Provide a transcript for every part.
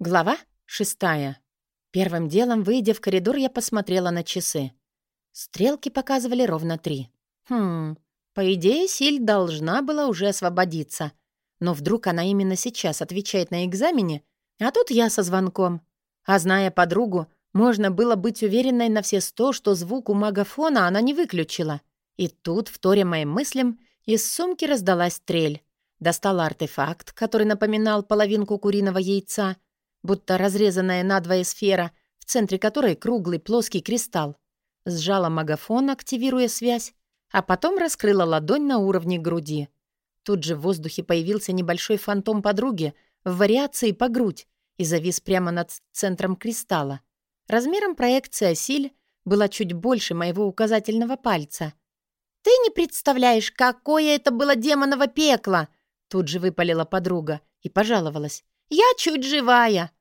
Глава шестая. Первым делом, выйдя в коридор, я посмотрела на часы. Стрелки показывали ровно три. Хм, по идее, Силь должна была уже освободиться. Но вдруг она именно сейчас отвечает на экзамене, а тут я со звонком. А зная подругу, можно было быть уверенной на все сто, что звук у магафона она не выключила. И тут, вторя моим мыслям, из сумки раздалась трель. Достала артефакт, который напоминал половинку куриного яйца — будто разрезанная надвое сфера, в центре которой круглый плоский кристалл. Сжала магафон, активируя связь, а потом раскрыла ладонь на уровне груди. Тут же в воздухе появился небольшой фантом подруги в вариации по грудь и завис прямо над центром кристалла. Размером проекция силь была чуть больше моего указательного пальца. «Ты не представляешь, какое это было демоново пекло!» Тут же выпалила подруга и пожаловалась. «Я чуть живая!»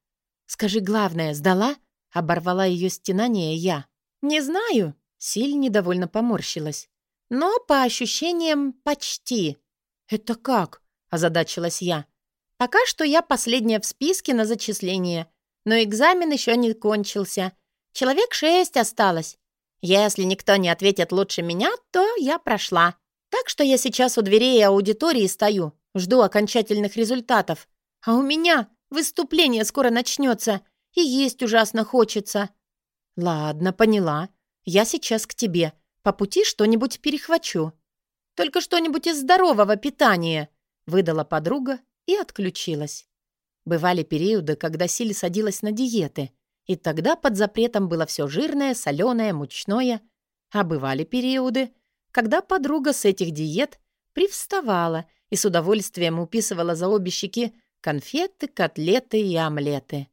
«Скажи главное, сдала?» — оборвала ее стенание я. «Не знаю», — Силь недовольно поморщилась. «Но по ощущениям почти». «Это как?» — озадачилась я. «Пока что я последняя в списке на зачисление, но экзамен еще не кончился. Человек шесть осталось. Если никто не ответит лучше меня, то я прошла. Так что я сейчас у дверей аудитории стою, жду окончательных результатов. А у меня Выступление скоро начнется, и есть ужасно хочется». «Ладно, поняла. Я сейчас к тебе. По пути что-нибудь перехвачу. Только что-нибудь из здорового питания», — выдала подруга и отключилась. Бывали периоды, когда Силь садилась на диеты, и тогда под запретом было все жирное, соленое, мучное. А бывали периоды, когда подруга с этих диет привставала и с удовольствием уписывала за обе щеки конфеты, котлеты и омлеты.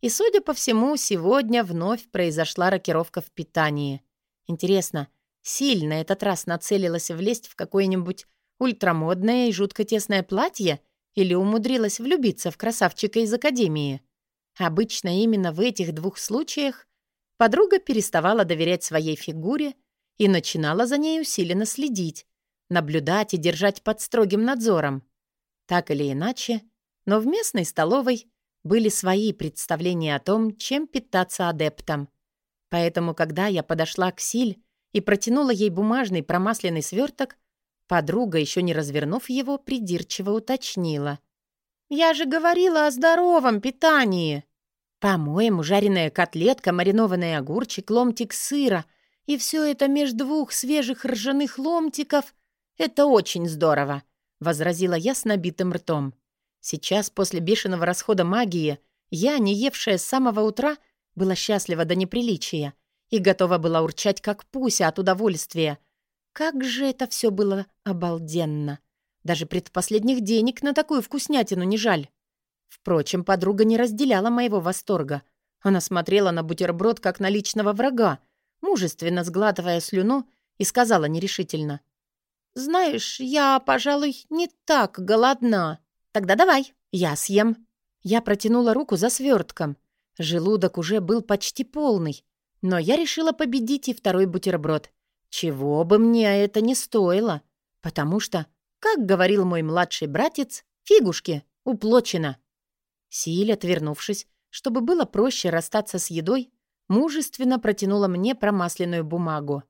И, судя по всему, сегодня вновь произошла рокировка в питании. Интересно, сильно этот раз нацелилась влезть в какое-нибудь ультрамодное и жутко тесное платье или умудрилась влюбиться в красавчика из академии? Обычно именно в этих двух случаях подруга переставала доверять своей фигуре и начинала за ней усиленно следить, наблюдать и держать под строгим надзором. Так или иначе, но в местной столовой были свои представления о том, чем питаться адептам. Поэтому, когда я подошла к Силь и протянула ей бумажный промасленный сверток, подруга, еще не развернув его, придирчиво уточнила. «Я же говорила о здоровом питании!» «По-моему, жареная котлетка, маринованный огурчик, ломтик сыра и все это между двух свежих ржаных ломтиков — это очень здорово!» — возразила я с набитым ртом. Сейчас, после бешеного расхода магии, я, не евшая с самого утра, была счастлива до неприличия и готова была урчать, как пуся от удовольствия. Как же это все было обалденно! Даже предпоследних денег на такую вкуснятину не жаль. Впрочем, подруга не разделяла моего восторга. Она смотрела на бутерброд, как на личного врага, мужественно сглатывая слюну, и сказала нерешительно. «Знаешь, я, пожалуй, не так голодна». «Тогда давай, я съем». Я протянула руку за свертком. Желудок уже был почти полный, но я решила победить и второй бутерброд. Чего бы мне это не стоило, потому что, как говорил мой младший братец, фигушки, уплочено. Силь, отвернувшись, чтобы было проще расстаться с едой, мужественно протянула мне промасленную бумагу.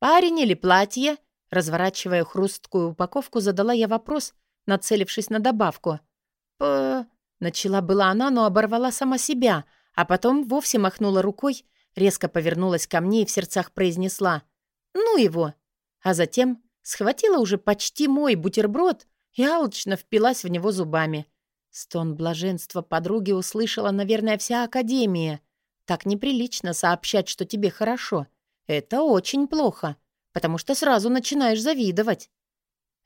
«Парень или платье?» Разворачивая хрусткую упаковку, задала я вопрос — нацелившись на добавку. «П...» — начала была она, но оборвала сама себя, а потом вовсе махнула рукой, резко повернулась ко мне и в сердцах произнесла «Ну его!» А затем схватила уже почти мой бутерброд и алчно впилась в него зубами. Стон блаженства подруги услышала, наверное, вся Академия. Так неприлично сообщать, что тебе хорошо. Это очень плохо, потому что сразу начинаешь завидовать.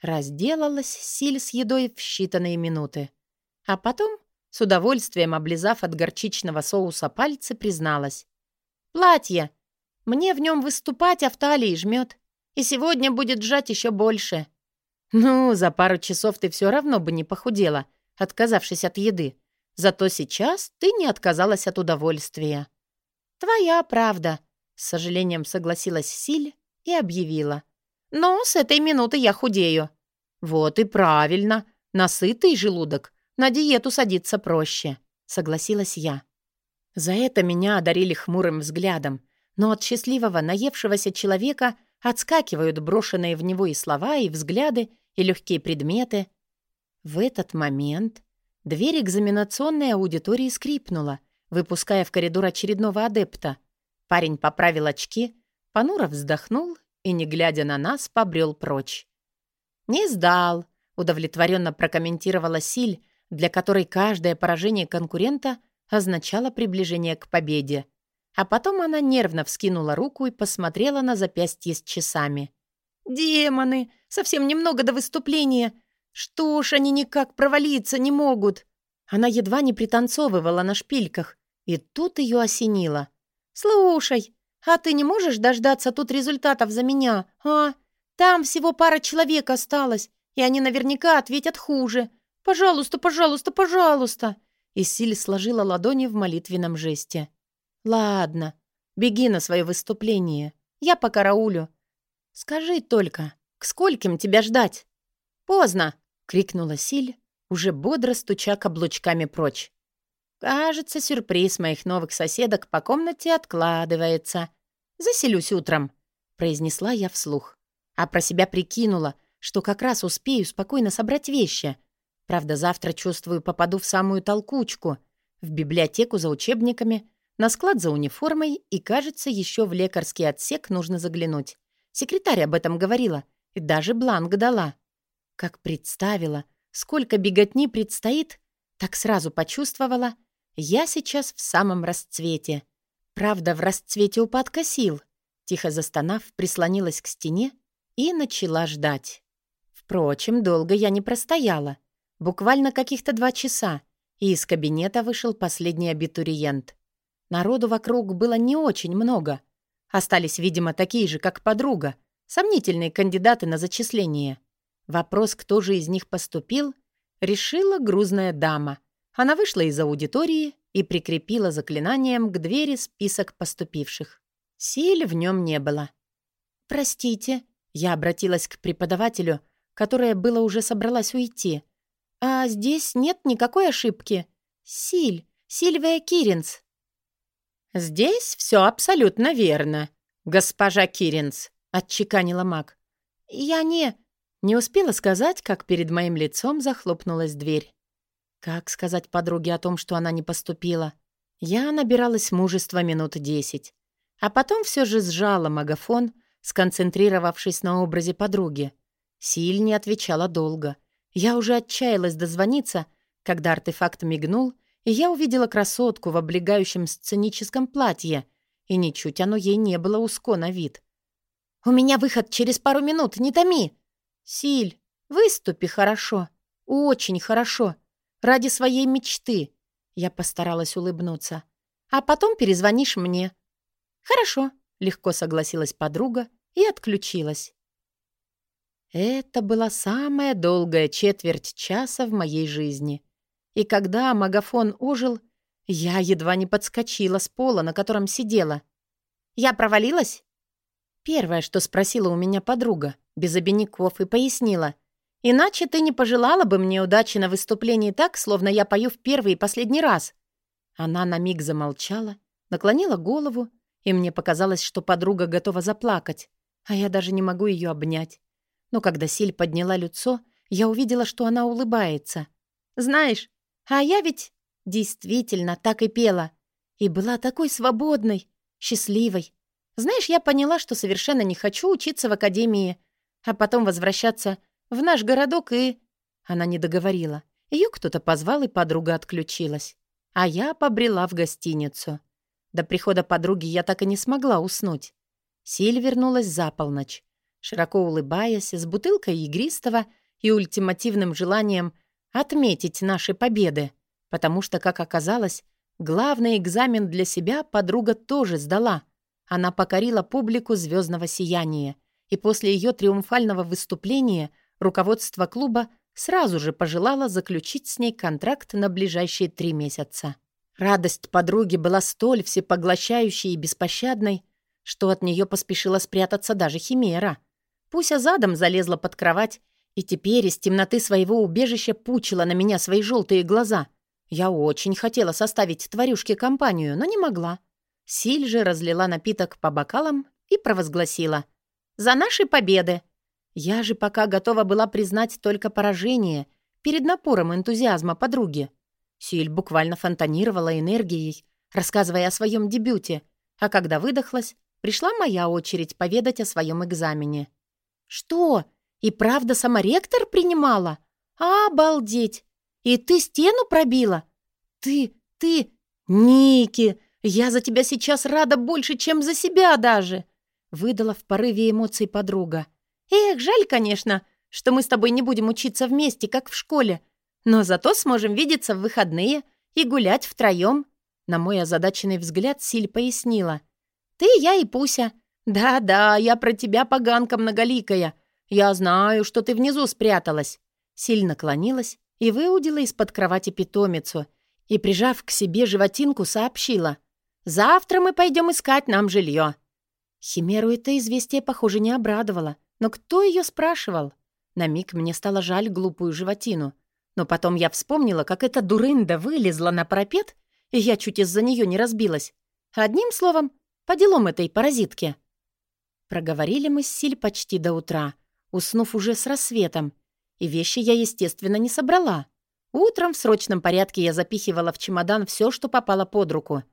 Разделалась Силь с едой в считанные минуты. А потом, с удовольствием облизав от горчичного соуса пальцы, призналась. «Платье! Мне в нем выступать, а в талии жмет. И сегодня будет сжать еще больше». «Ну, за пару часов ты все равно бы не похудела, отказавшись от еды. Зато сейчас ты не отказалась от удовольствия». «Твоя правда», — с сожалением согласилась Силь и объявила. Но с этой минуты я худею. Вот и правильно. Насытый желудок. На диету садиться проще. согласилась я. За это меня одарили хмурым взглядом, но от счастливого, наевшегося человека отскакивают брошенные в него и слова, и взгляды, и легкие предметы. В этот момент дверь экзаменационной аудитории скрипнула, выпуская в коридор очередного адепта. Парень поправил очки, понуро вздохнул и, не глядя на нас, побрел прочь. «Не сдал», — удовлетворенно прокомментировала Силь, для которой каждое поражение конкурента означало приближение к победе. А потом она нервно вскинула руку и посмотрела на запястье с часами. «Демоны! Совсем немного до выступления! Что ж, они никак провалиться не могут!» Она едва не пританцовывала на шпильках, и тут ее осенило. «Слушай, а ты не можешь дождаться тут результатов за меня, а? Там всего пара человек осталось, и они наверняка ответят хуже. Пожалуйста, пожалуйста, пожалуйста!» И Силь сложила ладони в молитвенном жесте. «Ладно, беги на свое выступление. Я по караулю. Скажи только, к скольким тебя ждать?» «Поздно!» — крикнула Силь, уже бодро стуча каблучками прочь. «Кажется, сюрприз моих новых соседок по комнате откладывается. Заселюсь утром», — произнесла я вслух. А про себя прикинула, что как раз успею спокойно собрать вещи. Правда, завтра, чувствую, попаду в самую толкучку. В библиотеку за учебниками, на склад за униформой и, кажется, еще в лекарский отсек нужно заглянуть. Секретарь об этом говорила и даже бланк дала. Как представила, сколько беготни предстоит, так сразу почувствовала, я сейчас в самом расцвете. Правда, в расцвете упадка сил. Тихо застонав, прислонилась к стене и начала ждать. Впрочем, долго я не простояла. Буквально каких-то два часа, и из кабинета вышел последний абитуриент. Народу вокруг было не очень много. Остались, видимо, такие же, как подруга, сомнительные кандидаты на зачисление. Вопрос, кто же из них поступил, решила грузная дама. Она вышла из аудитории и прикрепила заклинанием к двери список поступивших. Силь в нем не было. «Простите», — я обратилась к преподавателю, которая было уже собралась уйти. «А здесь нет никакой ошибки. Силь, Сильвия Киринс». «Здесь все абсолютно верно, госпожа Киринс», — отчеканила маг. «Я не...» Не успела сказать, как перед моим лицом захлопнулась дверь. Как сказать подруге о том, что она не поступила? Я набиралась мужества минут десять. А потом все же сжала магафон, сконцентрировавшись на образе подруги. Силь не отвечала долго. Я уже отчаялась дозвониться, когда артефакт мигнул, и я увидела красотку в облегающем сценическом платье, и ничуть оно ей не было узко на вид. «У меня выход через пару минут, не томи!» «Силь, выступи хорошо, очень хорошо, ради своей мечты!» Я постаралась улыбнуться. «А потом перезвонишь мне». «Хорошо», — легко согласилась подруга и отключилась. Это была самая долгая четверть часа в моей жизни — и когда магафон ожил, я едва не подскочила с пола, на котором сидела. «Я провалилась?» Первое, что спросила у меня подруга, без обиняков, и пояснила. «Иначе ты не пожелала бы мне удачи на выступлении так, словно я пою в первый и последний раз». Она на миг замолчала, наклонила голову, и мне показалось, что подруга готова заплакать, а я даже не могу ее обнять. Но когда Силь подняла лицо, я увидела, что она улыбается. «Знаешь, а я ведь действительно так и пела. И была такой свободной, счастливой. Знаешь, я поняла, что совершенно не хочу учиться в академии, а потом возвращаться в наш городок и... Она не договорила. Ее кто-то позвал, и подруга отключилась. А я побрела в гостиницу. До прихода подруги я так и не смогла уснуть. Силь вернулась за полночь, широко улыбаясь, с бутылкой игристого и ультимативным желанием отметить наши победы, потому что, как оказалось, главный экзамен для себя подруга тоже сдала. Она покорила публику звездного сияния, и после ее триумфального выступления руководство клуба сразу же пожелало заключить с ней контракт на ближайшие три месяца. Радость подруги была столь всепоглощающей и беспощадной, что от нее поспешила спрятаться даже Химера. Пуся задом залезла под кровать и теперь из темноты своего убежища пучила на меня свои желтые глаза. Я очень хотела составить тварюшке компанию, но не могла. Силь же разлила напиток по бокалам и провозгласила. «За наши победы!» Я же пока готова была признать только поражение перед напором энтузиазма подруги. Силь буквально фонтанировала энергией, рассказывая о своем дебюте, а когда выдохлась, пришла моя очередь поведать о своем экзамене. «Что? И правда сама ректор принимала? Обалдеть! И ты стену пробила? Ты, ты... Ники, я за тебя сейчас рада больше, чем за себя даже!» Выдала в порыве эмоций подруга. «Эх, жаль, конечно, что мы с тобой не будем учиться вместе, как в школе, но зато сможем видеться в выходные и гулять втроем». На мой озадаченный взгляд Силь пояснила. «Ты, я и Пуся. Да-да, я про тебя, поганка многоликая. Я знаю, что ты внизу спряталась». Силь наклонилась и выудила из-под кровати питомицу и, прижав к себе животинку, сообщила. «Завтра мы пойдем искать нам жилье». Химеру это известие, похоже, не обрадовало. Но кто ее спрашивал? На миг мне стало жаль глупую животину. Но потом я вспомнила, как эта дурында вылезла на парапет, и я чуть из-за нее не разбилась. Одним словом, по делам этой паразитки. Проговорили мы с Силь почти до утра, уснув уже с рассветом. И вещи я, естественно, не собрала. Утром в срочном порядке я запихивала в чемодан все, что попало под руку.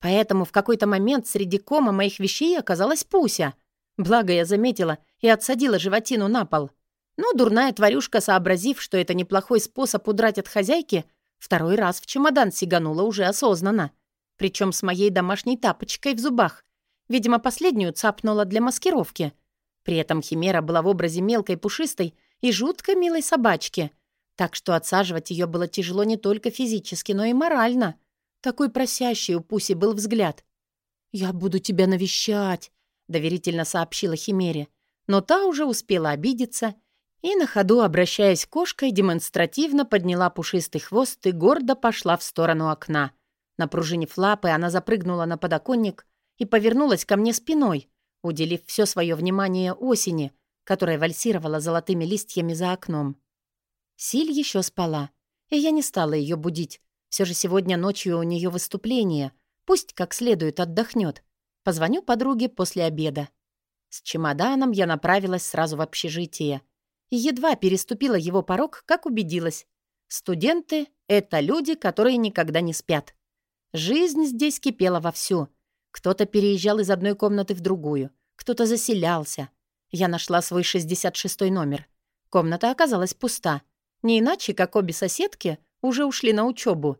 Поэтому в какой-то момент среди кома моих вещей оказалась Пуся — Благо я заметила и отсадила животину на пол. Но дурная тварюшка, сообразив, что это неплохой способ удрать от хозяйки, второй раз в чемодан сиганула уже осознанно. Причем с моей домашней тапочкой в зубах. Видимо, последнюю цапнула для маскировки. При этом Химера была в образе мелкой пушистой и жутко милой собачки. Так что отсаживать ее было тяжело не только физически, но и морально. Такой просящий у Пуси был взгляд. «Я буду тебя навещать», доверительно сообщила Химере, но та уже успела обидеться и на ходу, обращаясь к кошкой, демонстративно подняла пушистый хвост и гордо пошла в сторону окна. Напружинив лапы, она запрыгнула на подоконник и повернулась ко мне спиной, уделив все свое внимание осени, которая вальсировала золотыми листьями за окном. Силь еще спала, и я не стала ее будить. Все же сегодня ночью у нее выступление. Пусть как следует отдохнет. Позвоню подруге после обеда. С чемоданом я направилась сразу в общежитие. И едва переступила его порог, как убедилась. Студенты — это люди, которые никогда не спят. Жизнь здесь кипела вовсю. Кто-то переезжал из одной комнаты в другую, кто-то заселялся. Я нашла свой 66-й номер. Комната оказалась пуста. Не иначе, как обе соседки уже ушли на учебу.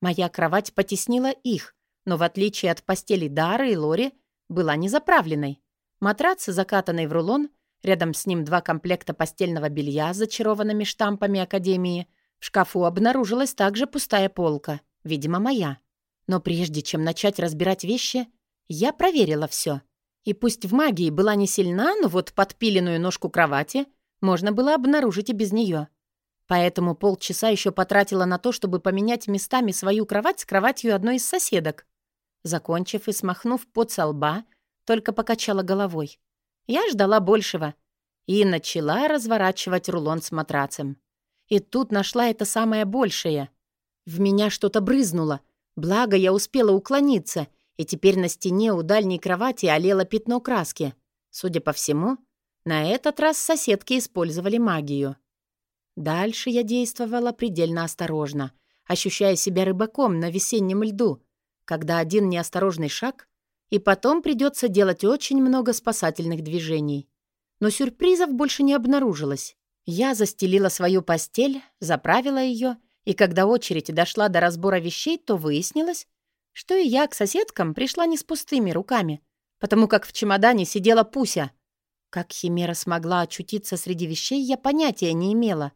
Моя кровать потеснила их, но в отличие от постели Дары и Лори, была не заправленной. Матрац, закатанный в рулон, рядом с ним два комплекта постельного белья с зачарованными штампами Академии. В шкафу обнаружилась также пустая полка, видимо, моя. Но прежде чем начать разбирать вещи, я проверила все. И пусть в магии была не сильна, но вот подпиленную ножку кровати можно было обнаружить и без нее. Поэтому полчаса еще потратила на то, чтобы поменять местами свою кровать с кроватью одной из соседок. Закончив и смахнув пот со лба, только покачала головой. Я ждала большего и начала разворачивать рулон с матрацем. И тут нашла это самое большее. В меня что-то брызнуло, благо я успела уклониться, и теперь на стене у дальней кровати олело пятно краски. Судя по всему, на этот раз соседки использовали магию. Дальше я действовала предельно осторожно, ощущая себя рыбаком на весеннем льду — когда один неосторожный шаг, и потом придется делать очень много спасательных движений. Но сюрпризов больше не обнаружилось. Я застелила свою постель, заправила ее, и когда очередь дошла до разбора вещей, то выяснилось, что и я к соседкам пришла не с пустыми руками, потому как в чемодане сидела Пуся. Как Химера смогла очутиться среди вещей, я понятия не имела.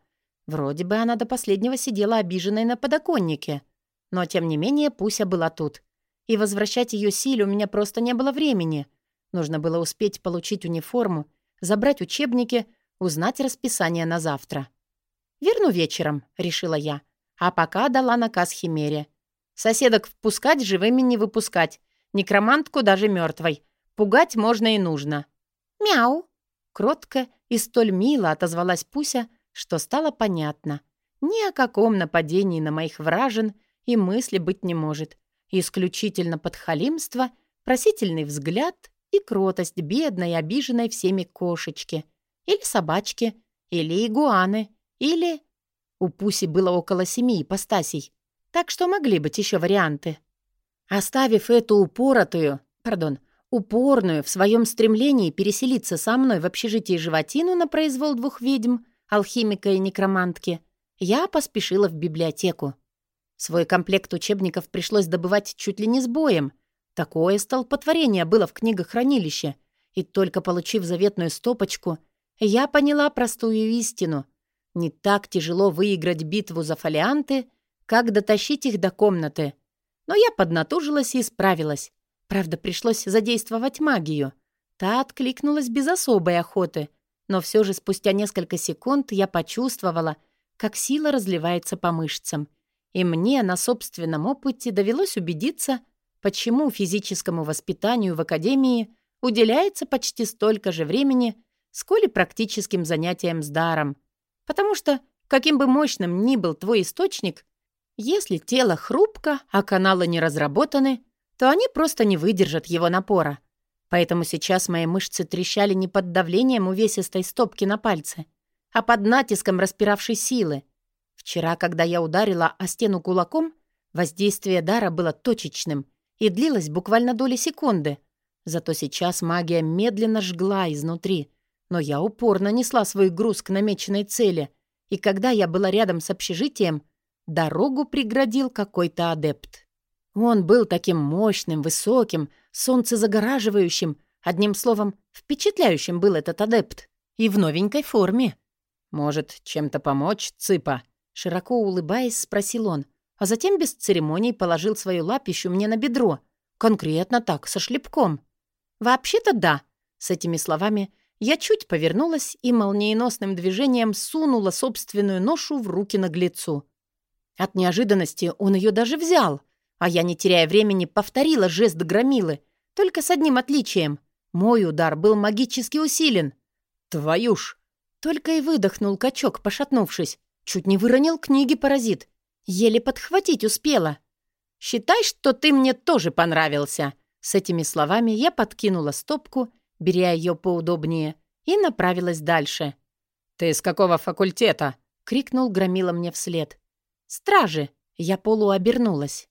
Вроде бы она до последнего сидела обиженной на подоконнике — но, тем не менее, Пуся была тут. И возвращать ее силе у меня просто не было времени. Нужно было успеть получить униформу, забрать учебники, узнать расписание на завтра. «Верну вечером», — решила я. А пока дала наказ Химере. «Соседок впускать, живыми не выпускать. Некромантку даже мертвой. Пугать можно и нужно». «Мяу!» Кротко и столь мило отозвалась Пуся, что стало понятно. Ни о каком нападении на моих вражен и мысли быть не может. Исключительно подхалимство, просительный взгляд и кротость бедной, обиженной всеми кошечки. Или собачки, или игуаны, или... У Пуси было около семи ипостасей, так что могли быть еще варианты. Оставив эту упоротую, пардон, упорную в своем стремлении переселиться со мной в общежитие животину на произвол двух ведьм, алхимика и некромантки, я поспешила в библиотеку. Свой комплект учебников пришлось добывать чуть ли не с боем. Такое столпотворение было в книгохранилище, и только получив заветную стопочку, я поняла простую истину. Не так тяжело выиграть битву за фолианты, как дотащить их до комнаты. Но я поднатужилась и справилась. Правда, пришлось задействовать магию. Та откликнулась без особой охоты, но все же спустя несколько секунд я почувствовала, как сила разливается по мышцам. И мне на собственном опыте довелось убедиться, почему физическому воспитанию в академии уделяется почти столько же времени, сколь и практическим занятиям с даром. Потому что, каким бы мощным ни был твой источник, если тело хрупко, а каналы не разработаны, то они просто не выдержат его напора. Поэтому сейчас мои мышцы трещали не под давлением увесистой стопки на пальце, а под натиском распиравшей силы. Вчера, когда я ударила о стену кулаком, воздействие дара было точечным и длилось буквально доли секунды. Зато сейчас магия медленно жгла изнутри, но я упорно несла свой груз к намеченной цели, и когда я была рядом с общежитием, дорогу преградил какой-то адепт. Он был таким мощным, высоким, солнцезагораживающим, одним словом, впечатляющим был этот адепт. И в новенькой форме. «Может, чем-то помочь, цыпа?» Широко улыбаясь, спросил он, а затем без церемоний положил свою лапищу мне на бедро. Конкретно так, со шлепком. «Вообще-то да». С этими словами я чуть повернулась и молниеносным движением сунула собственную ношу в руки наглецу. От неожиданности он ее даже взял — а я, не теряя времени, повторила жест громилы, только с одним отличием. Мой удар был магически усилен. «Твою ж!» Только и выдохнул качок, пошатнувшись. Чуть не выронил книги паразит. Еле подхватить успела. «Считай, что ты мне тоже понравился!» С этими словами я подкинула стопку, беря ее поудобнее, и направилась дальше. «Ты с какого факультета?» — крикнул Громила мне вслед. «Стражи!» — я полуобернулась.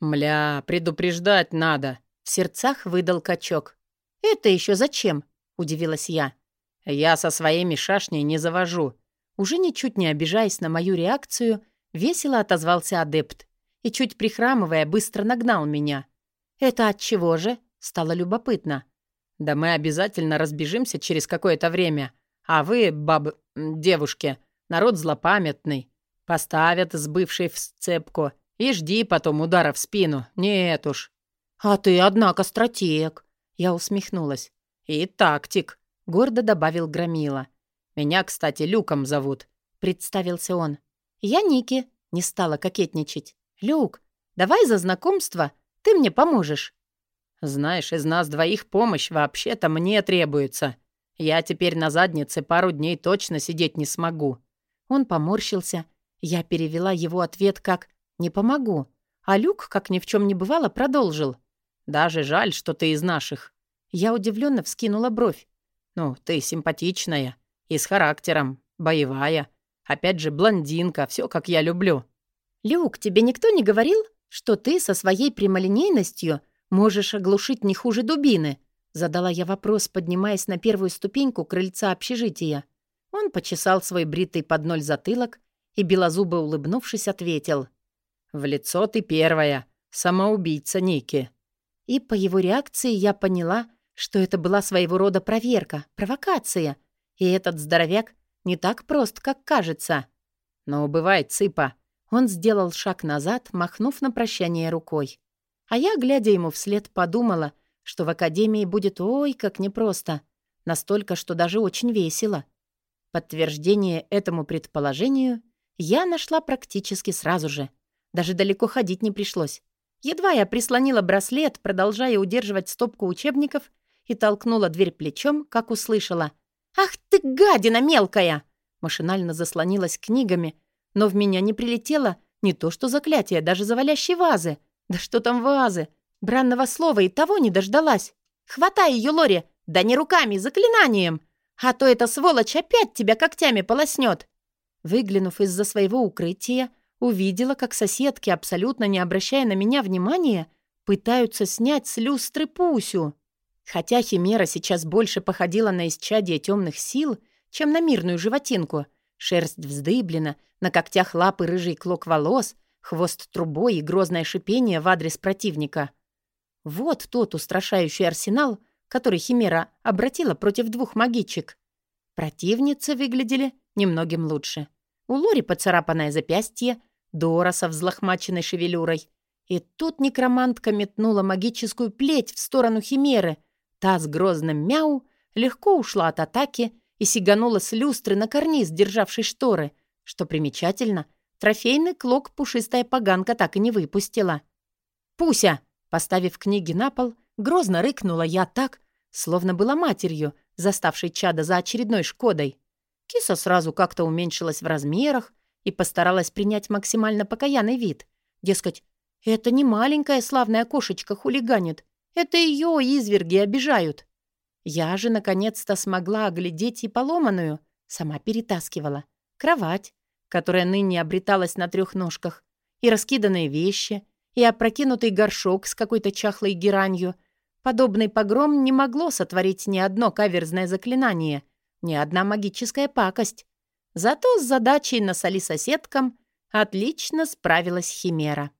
«Мля, предупреждать надо!» — в сердцах выдал качок. «Это еще зачем?» — удивилась я. «Я со своими шашней не завожу». Уже ничуть не обижаясь на мою реакцию, весело отозвался адепт и, чуть прихрамывая, быстро нагнал меня. «Это от чего же?» — стало любопытно. «Да мы обязательно разбежимся через какое-то время. А вы, баб... девушки, народ злопамятный. Поставят с бывшей в сцепку и жди потом удара в спину. Нет уж». «А ты, однако, стратег», — я усмехнулась. «И тактик», — гордо добавил Громила. «Меня, кстати, Люком зовут», — представился он. «Я Ники», — не стала кокетничать. «Люк, давай за знакомство, ты мне поможешь». «Знаешь, из нас двоих помощь вообще-то мне требуется. Я теперь на заднице пару дней точно сидеть не смогу». Он поморщился. Я перевела его ответ как «Не помогу». А Люк, как ни в чем не бывало, продолжил. «Даже жаль, что ты из наших». Я удивленно вскинула бровь. «Ну, ты симпатичная. И с характером. Боевая. Опять же, блондинка. Все, как я люблю». «Люк, тебе никто не говорил, что ты со своей прямолинейностью можешь оглушить не хуже дубины?» Задала я вопрос, поднимаясь на первую ступеньку крыльца общежития. Он почесал свой бритый под ноль затылок и, белозубо улыбнувшись, ответил. «В лицо ты первая, самоубийца Ники». И по его реакции я поняла, что это была своего рода проверка, провокация. И этот здоровяк не так прост, как кажется. Но бывает, цыпа. Он сделал шаг назад, махнув на прощание рукой. А я, глядя ему вслед, подумала, что в академии будет ой, как непросто. Настолько, что даже очень весело. Подтверждение этому предположению я нашла практически сразу же — даже далеко ходить не пришлось. Едва я прислонила браслет, продолжая удерживать стопку учебников, и толкнула дверь плечом, как услышала. «Ах ты, гадина мелкая!» Машинально заслонилась книгами, но в меня не прилетело Не то что заклятие, даже завалящей вазы. Да что там вазы? Бранного слова и того не дождалась. Хватай ее, Лори! Да не руками, заклинанием! А то эта сволочь опять тебя когтями полоснет!» Выглянув из-за своего укрытия, увидела, как соседки, абсолютно не обращая на меня внимания, пытаются снять с люстры Пусю. Хотя Химера сейчас больше походила на исчадие темных сил, чем на мирную животинку. Шерсть вздыблена, на когтях лапы рыжий клок волос, хвост трубой и грозное шипение в адрес противника. Вот тот устрашающий арсенал, который Химера обратила против двух магичек. Противницы выглядели немногим лучше. У Лори поцарапанное запястье, Дора со взлохмаченной шевелюрой. И тут некромантка метнула магическую плеть в сторону Химеры. Та с грозным мяу легко ушла от атаки и сиганула с люстры на карниз, державший шторы. Что примечательно, трофейный клок пушистая поганка так и не выпустила. «Пуся!» Поставив книги на пол, грозно рыкнула я так, словно была матерью, заставшей чада за очередной шкодой. Киса сразу как-то уменьшилась в размерах и постаралась принять максимально покаянный вид. Дескать, это не маленькая славная кошечка хулиганит, это ее изверги обижают. Я же наконец-то смогла оглядеть и поломанную, сама перетаскивала. Кровать, которая ныне обреталась на трех ножках, и раскиданные вещи, и опрокинутый горшок с какой-то чахлой геранью, Подобный погром не могло сотворить ни одно каверзное заклинание, ни одна магическая пакость. Зато с задачей насоли соседкам отлично справилась Химера.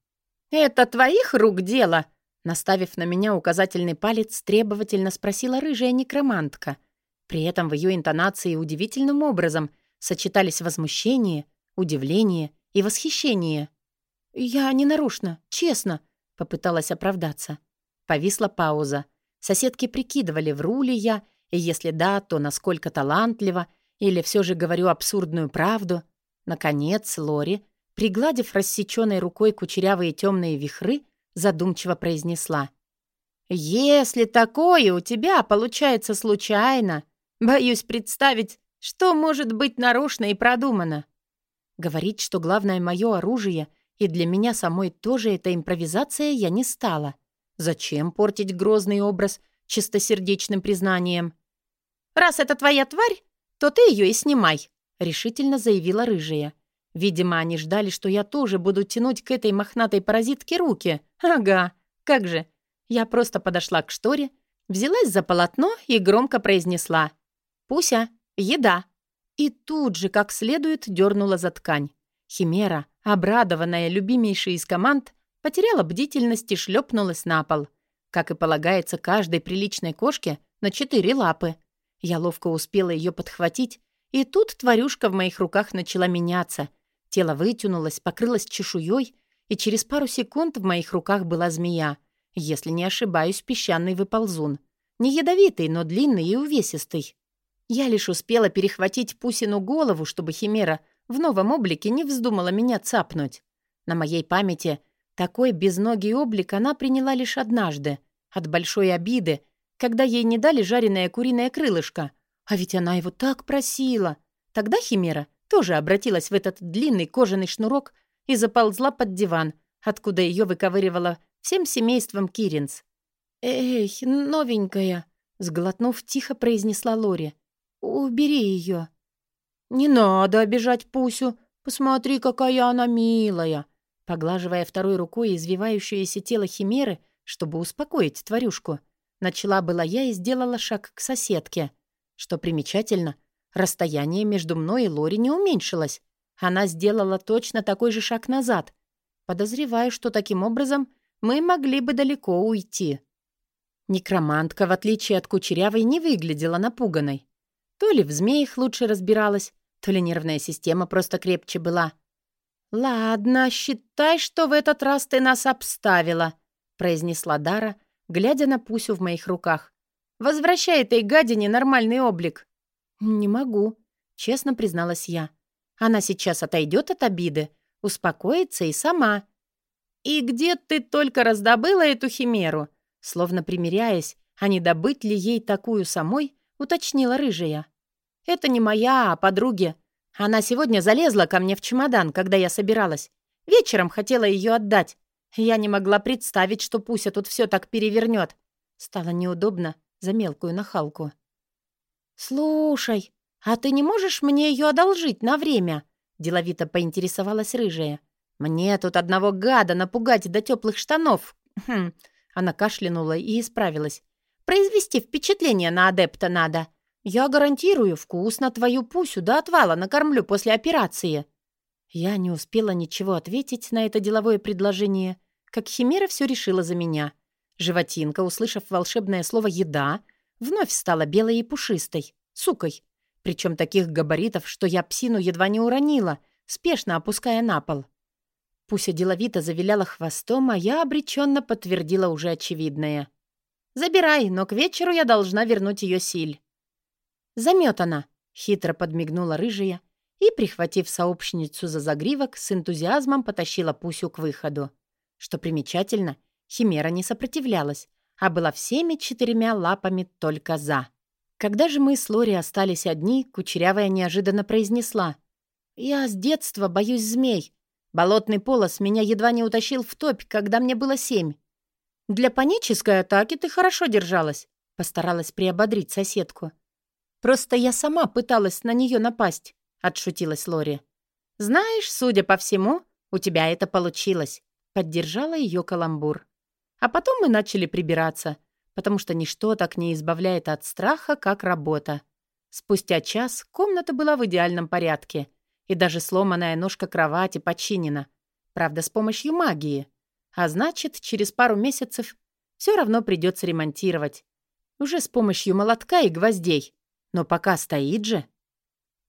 «Это твоих рук дело?» Наставив на меня указательный палец, требовательно спросила рыжая некромантка. При этом в ее интонации удивительным образом сочетались возмущение, удивление и восхищение. «Я не нарочно, честно», — попыталась оправдаться. Повисла пауза. Соседки прикидывали, вру ли я, и если да, то насколько талантливо, или все же говорю абсурдную правду. Наконец Лори, пригладив рассеченной рукой кучерявые темные вихры, задумчиво произнесла. «Если такое у тебя получается случайно, боюсь представить, что может быть нарочно и продумано». Говорить, что главное мое оружие, и для меня самой тоже эта импровизация, я не стала. Зачем портить грозный образ чистосердечным признанием? «Раз это твоя тварь, то ты ее и снимай», — решительно заявила рыжая. Видимо, они ждали, что я тоже буду тянуть к этой мохнатой паразитке руки. Ага, как же. Я просто подошла к шторе, взялась за полотно и громко произнесла «Пуся, еда». И тут же, как следует, дернула за ткань. Химера, обрадованная любимейшей из команд, Потеряла бдительность и шлепнулась на пол. Как и полагается каждой приличной кошке, на четыре лапы. Я ловко успела ее подхватить, и тут тварюшка в моих руках начала меняться. Тело вытянулось, покрылось чешуей, и через пару секунд в моих руках была змея. Если не ошибаюсь, песчаный выползун. Не ядовитый, но длинный и увесистый. Я лишь успела перехватить Пусину голову, чтобы Химера в новом облике не вздумала меня цапнуть. На моей памяти — такой безногий облик она приняла лишь однажды, от большой обиды, когда ей не дали жареное куриное крылышко. А ведь она его так просила. Тогда Химера тоже обратилась в этот длинный кожаный шнурок и заползла под диван, откуда ее выковыривала всем семейством Киринс. «Эй, новенькая!» — сглотнув, тихо произнесла Лори. «Убери ее!» «Не надо обижать Пусю! Посмотри, какая она милая!» Поглаживая второй рукой извивающееся тело химеры, чтобы успокоить тварюшку, начала была я и сделала шаг к соседке. Что примечательно, расстояние между мной и Лори не уменьшилось. Она сделала точно такой же шаг назад. Подозреваю, что таким образом мы могли бы далеко уйти. Некромантка, в отличие от Кучерявой, не выглядела напуганной. То ли в змеях лучше разбиралась, то ли нервная система просто крепче была — «Ладно, считай, что в этот раз ты нас обставила», — произнесла Дара, глядя на Пусю в моих руках. «Возвращай этой гадине нормальный облик». «Не могу», — честно призналась я. «Она сейчас отойдет от обиды, успокоится и сама». «И где ты только раздобыла эту химеру?» Словно примиряясь, а не добыть ли ей такую самой, уточнила рыжая. «Это не моя, а подруги. Она сегодня залезла ко мне в чемодан, когда я собиралась. Вечером хотела ее отдать. Я не могла представить, что Пуся тут все так перевернет. Стало неудобно за мелкую нахалку. «Слушай, а ты не можешь мне ее одолжить на время?» Деловито поинтересовалась рыжая. «Мне тут одного гада напугать до теплых штанов». Хм. Она кашлянула и исправилась. «Произвести впечатление на адепта надо. Я гарантирую, вкусно твою пусю до отвала накормлю после операции». Я не успела ничего ответить на это деловое предложение, как Химера все решила за меня. Животинка, услышав волшебное слово «еда», вновь стала белой и пушистой, сукой. Причем таких габаритов, что я псину едва не уронила, спешно опуская на пол. Пуся деловито завиляла хвостом, а я обреченно подтвердила уже очевидное. «Забирай, но к вечеру я должна вернуть ее силь». «Заметана», — хитро подмигнула рыжая и, прихватив сообщницу за загривок, с энтузиазмом потащила Пусю к выходу. Что примечательно, Химера не сопротивлялась, а была всеми четырьмя лапами только «за». Когда же мы с Лори остались одни, Кучерявая неожиданно произнесла. «Я с детства боюсь змей. Болотный полос меня едва не утащил в топь, когда мне было семь. Для панической атаки ты хорошо держалась», — постаралась приободрить соседку. «Просто я сама пыталась на нее напасть», — отшутилась Лори. «Знаешь, судя по всему, у тебя это получилось. Поддержала ее каламбур. А потом мы начали прибираться, потому что ничто так не избавляет от страха, как работа. Спустя час комната была в идеальном порядке, и даже сломанная ножка кровати починена. Правда, с помощью магии. А значит, через пару месяцев все равно придется ремонтировать. Уже с помощью молотка и гвоздей. Но пока стоит же.